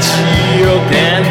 that you can